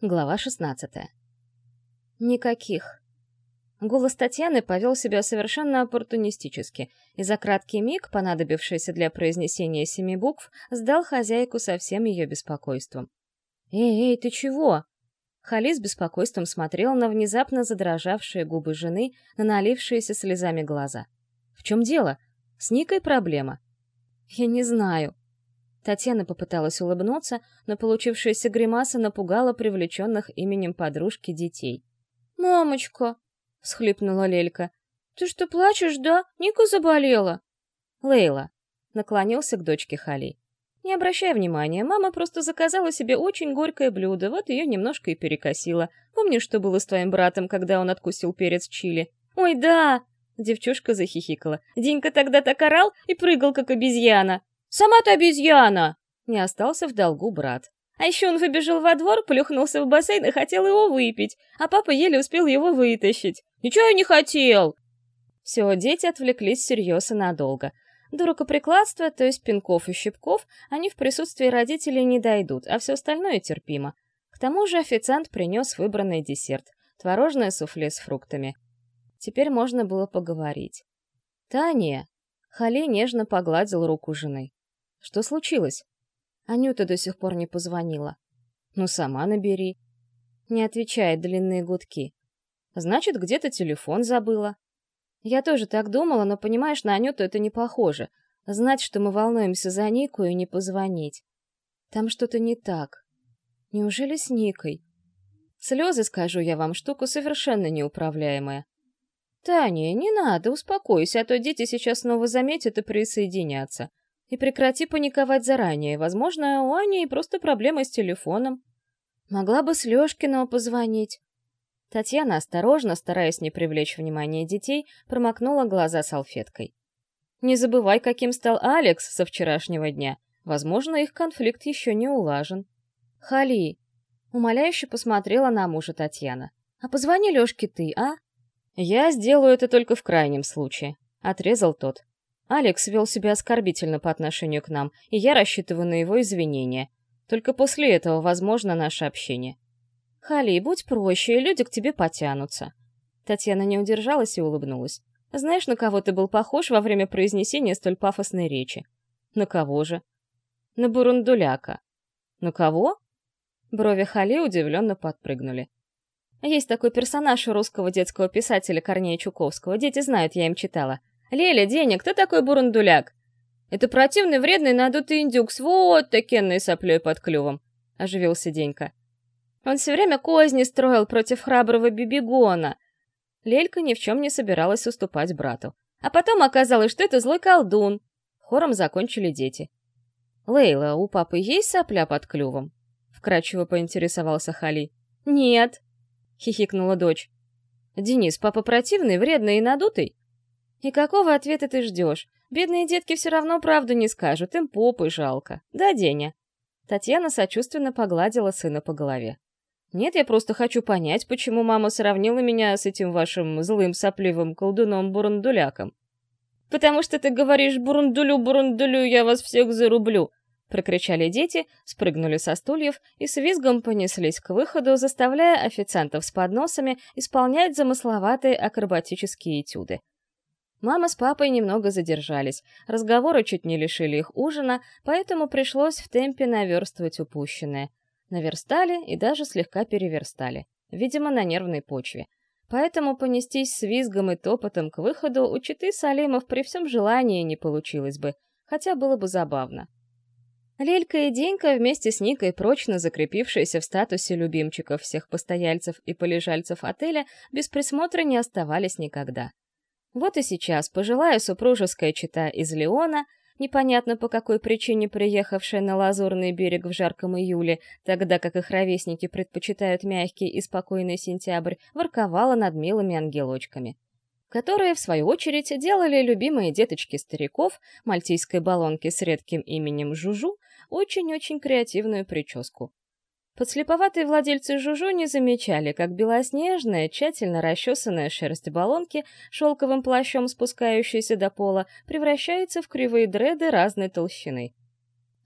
Глава 16. Никаких. Голос Татьяны повел себя совершенно оппортунистически, и за краткий миг, понадобившийся для произнесения семи букв, сдал хозяйку со всем ее беспокойством. «Эй, эй, ты чего?» Хали с беспокойством смотрел на внезапно задрожавшие губы жены, на налившиеся слезами глаза. «В чем дело? С Никой проблема?» «Я не знаю», Татьяна попыталась улыбнуться, но получившаяся гримаса напугала привлеченных именем подружки детей. «Мамочка!» — всхлипнула Лелька. «Ты что, плачешь, да? Ника заболела!» «Лейла!» — наклонился к дочке Хали. «Не обращай внимания, мама просто заказала себе очень горькое блюдо, вот ее немножко и перекосила. Помнишь, что было с твоим братом, когда он откусил перец чили?» «Ой, да!» — девчушка захихикала. «Денька тогда так орал и прыгал, как обезьяна!» «Сама ты обезьяна!» Не остался в долгу брат. А еще он выбежал во двор, плюхнулся в бассейн и хотел его выпить, а папа еле успел его вытащить. «Ничего я не хотел!» Все, дети отвлеклись всерьез и надолго. До рукоприкладства, то есть пинков и щипков, они в присутствии родителей не дойдут, а все остальное терпимо. К тому же официант принес выбранный десерт — творожное суфле с фруктами. Теперь можно было поговорить. «Таня!» — Хали нежно погладил руку жены. Что случилось? Анюта до сих пор не позвонила. Ну, сама набери. Не отвечает длинные гудки. Значит, где-то телефон забыла. Я тоже так думала, но, понимаешь, на Анюту это не похоже. Знать, что мы волнуемся за Нику и не позвонить. Там что-то не так. Неужели с Никой? Слезы, скажу я вам, штука совершенно неуправляемая. Таня, не надо, успокойся, а то дети сейчас снова заметят и присоединятся. И прекрати паниковать заранее. Возможно, у Ани просто проблемы с телефоном. Могла бы с Лёшкиного позвонить. Татьяна осторожно, стараясь не привлечь внимание детей, промокнула глаза салфеткой. Не забывай, каким стал Алекс со вчерашнего дня. Возможно, их конфликт еще не улажен. Хали, умоляюще посмотрела на мужа Татьяна. А позвони Лёшке ты, а? Я сделаю это только в крайнем случае, отрезал тот. Алекс вел себя оскорбительно по отношению к нам, и я рассчитываю на его извинения. Только после этого возможно наше общение. Хали, будь проще, и люди к тебе потянутся. Татьяна не удержалась и улыбнулась. Знаешь, на кого ты был похож во время произнесения столь пафосной речи? На кого же? На бурундуляка. На кого? Брови Хали удивленно подпрыгнули. Есть такой персонаж у русского детского писателя Корнея Чуковского. Дети знают, я им читала. «Леля, Деня, кто такой бурундуляк?» «Это противный, вредный, надутый индюк с вот такенной соплей под клювом», — оживился Денька. «Он все время козни строил против храброго Бибигона». Лелька ни в чем не собиралась уступать брату. А потом оказалось, что это злой колдун. Хором закончили дети. «Лейла, у папы есть сопля под клювом?» — вкратчиво поинтересовался Хали. «Нет», — хихикнула дочь. «Денис, папа противный, вредный и надутый?» И какого ответа ты ждешь? Бедные детки все равно правду не скажут, им попы жалко. Да, Деня?» Татьяна сочувственно погладила сына по голове. «Нет, я просто хочу понять, почему мама сравнила меня с этим вашим злым сопливым колдуном-бурундуляком». «Потому что ты говоришь «бурундулю-бурундулю, я вас всех зарублю», — прокричали дети, спрыгнули со стульев и с визгом понеслись к выходу, заставляя официантов с подносами исполнять замысловатые акробатические этюды. Мама с папой немного задержались, разговоры чуть не лишили их ужина, поэтому пришлось в темпе наверстывать упущенное. Наверстали и даже слегка переверстали, видимо, на нервной почве. Поэтому понестись с визгом и топотом к выходу у читы Салимов при всем желании не получилось бы, хотя было бы забавно. Лелька и Денька вместе с Никой, прочно закрепившиеся в статусе любимчиков всех постояльцев и полежальцев отеля, без присмотра не оставались никогда. Вот и сейчас пожилая супружеская чита из Леона, непонятно по какой причине приехавшая на Лазурный берег в жарком июле, тогда как их ровесники предпочитают мягкий и спокойный сентябрь, ворковала над милыми ангелочками которые, в свою очередь, делали любимые деточки стариков, мальтийской баллонки с редким именем Жужу, очень-очень креативную прическу. Подслеповатые владельцы Жужу не замечали, как белоснежная, тщательно расчесанная шерсть баллонки, шелковым плащом спускающаяся до пола, превращается в кривые дреды разной толщины.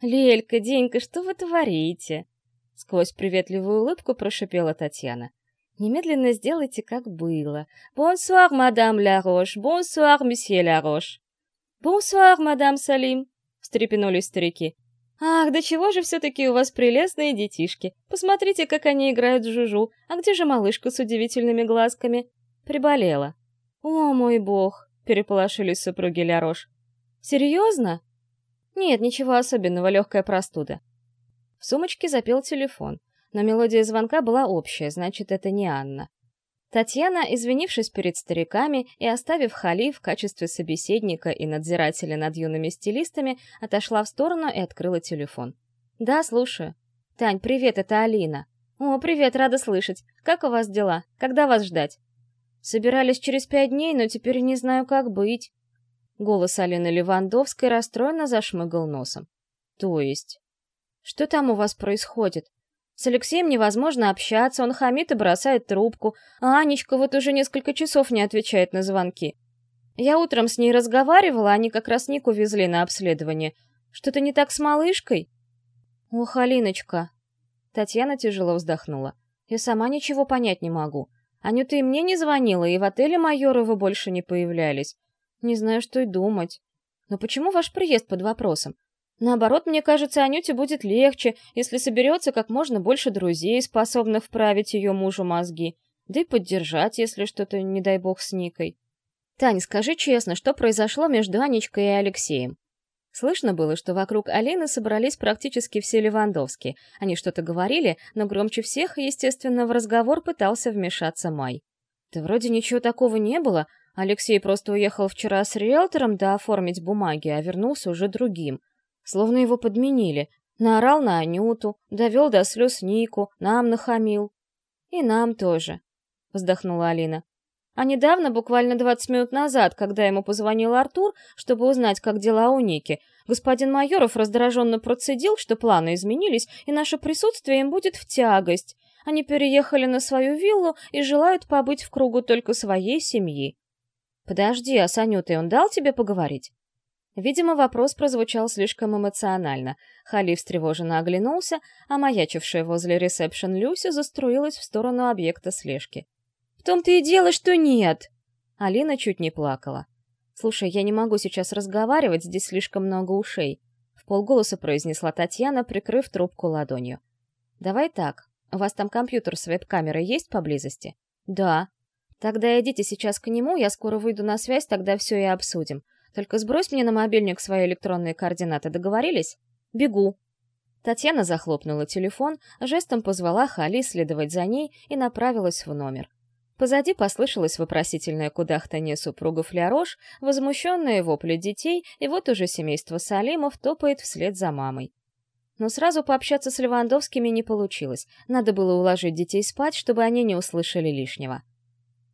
«Лелька, Денька, что вы творите?» Сквозь приветливую улыбку прошипела Татьяна. «Немедленно сделайте, как было. Бонсуар, мадам Ларош, бонсуар, месье Ларош». «Бонсуар, мадам Салим», — встрепенулись старики. «Ах, да чего же все-таки у вас прелестные детишки! Посмотрите, как они играют в жужу! А где же малышка с удивительными глазками?» Приболела. «О, мой бог!» — переполошились супруги Лярош. «Серьезно?» «Нет, ничего особенного, легкая простуда». В сумочке запел телефон, но мелодия звонка была общая, значит, это не Анна. Татьяна, извинившись перед стариками и оставив Хали в качестве собеседника и надзирателя над юными стилистами, отошла в сторону и открыла телефон. «Да, слушаю». «Тань, привет, это Алина». «О, привет, рада слышать. Как у вас дела? Когда вас ждать?» «Собирались через пять дней, но теперь не знаю, как быть». Голос Алины Левандовской расстроенно зашмыгал носом. «То есть?» «Что там у вас происходит? С Алексеем невозможно общаться, он хамит и бросает трубку, а Анечка вот уже несколько часов не отвечает на звонки. Я утром с ней разговаривала, они как раз Нику везли на обследование. Что-то не так с малышкой? Ох, Алиночка. Татьяна тяжело вздохнула. Я сама ничего понять не могу. Анюта и мне не звонила, и в отеле Майоровы больше не появлялись. Не знаю, что и думать. Но почему ваш приезд под вопросом? Наоборот, мне кажется, Анюте будет легче, если соберется как можно больше друзей, способных вправить ее мужу мозги, да и поддержать, если что-то, не дай бог, с Никой. Тань, скажи честно, что произошло между Анечкой и Алексеем? Слышно было, что вокруг Алины собрались практически все Левандовские. Они что-то говорили, но громче всех, естественно, в разговор пытался вмешаться Май. Да вроде ничего такого не было. Алексей просто уехал вчера с риэлтором да оформить бумаги, а вернулся уже другим — Словно его подменили. Наорал на Анюту, довел до слез Нику, нам нахамил. И нам тоже, вздохнула Алина. А недавно, буквально 20 минут назад, когда ему позвонил Артур, чтобы узнать, как дела у Ники, господин Майоров раздраженно процедил, что планы изменились, и наше присутствие им будет в тягость. Они переехали на свою виллу и желают побыть в кругу только своей семьи. Подожди, а с Анютой он дал тебе поговорить? Видимо, вопрос прозвучал слишком эмоционально. Хали встревоженно оглянулся, а маячившая возле ресепшн Люся заструилась в сторону объекта слежки. «В том-то и дело, что нет!» Алина чуть не плакала. «Слушай, я не могу сейчас разговаривать, здесь слишком много ушей», — в полголоса произнесла Татьяна, прикрыв трубку ладонью. «Давай так. У вас там компьютер с веб-камерой есть поблизости?» «Да». «Тогда идите сейчас к нему, я скоро выйду на связь, тогда все и обсудим. Только сбрось мне на мобильник свои электронные координаты, договорились? Бегу!» Татьяна захлопнула телефон, жестом позвала Хали следовать за ней и направилась в номер. Позади послышалось вопросительное кудахтанье супругов Лярош, возмущенные вопли детей, и вот уже семейство Салимов топает вслед за мамой. Но сразу пообщаться с Левандовскими не получилось. Надо было уложить детей спать, чтобы они не услышали лишнего.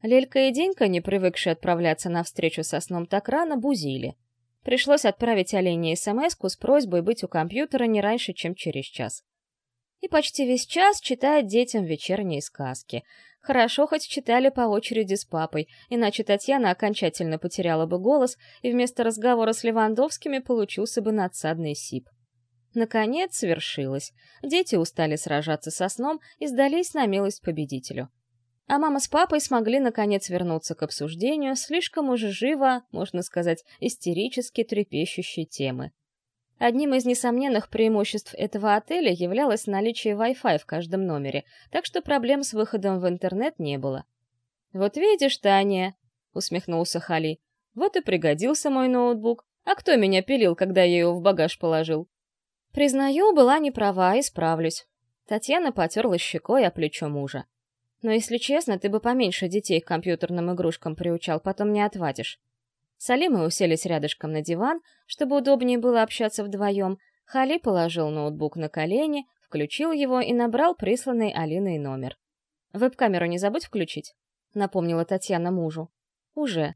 Лелька и Денька, не привыкшие отправляться на встречу со сном так рано, бузили. Пришлось отправить Олене смс с просьбой быть у компьютера не раньше, чем через час. И почти весь час читает детям вечерние сказки. Хорошо, хоть читали по очереди с папой, иначе Татьяна окончательно потеряла бы голос, и вместо разговора с Левандовскими получился бы надсадный сип. Наконец свершилось. Дети устали сражаться со сном и сдались на милость победителю. А мама с папой смогли наконец вернуться к обсуждению слишком уже живо, можно сказать, истерически трепещущей темы. Одним из несомненных преимуществ этого отеля являлось наличие Wi-Fi в каждом номере, так что проблем с выходом в интернет не было. «Вот видишь, Таня», — усмехнулся Хали, — «вот и пригодился мой ноутбук. А кто меня пилил, когда я его в багаж положил?» «Признаю, была не права, исправлюсь». Татьяна потерла щекой о плечо мужа. Но если честно, ты бы поменьше детей к компьютерным игрушкам приучал, потом не отвадишь. Салимы уселись рядышком на диван, чтобы удобнее было общаться вдвоем. Хали положил ноутбук на колени, включил его и набрал присланный Алиной номер. «Веб-камеру не забудь включить», — напомнила Татьяна мужу. «Уже»,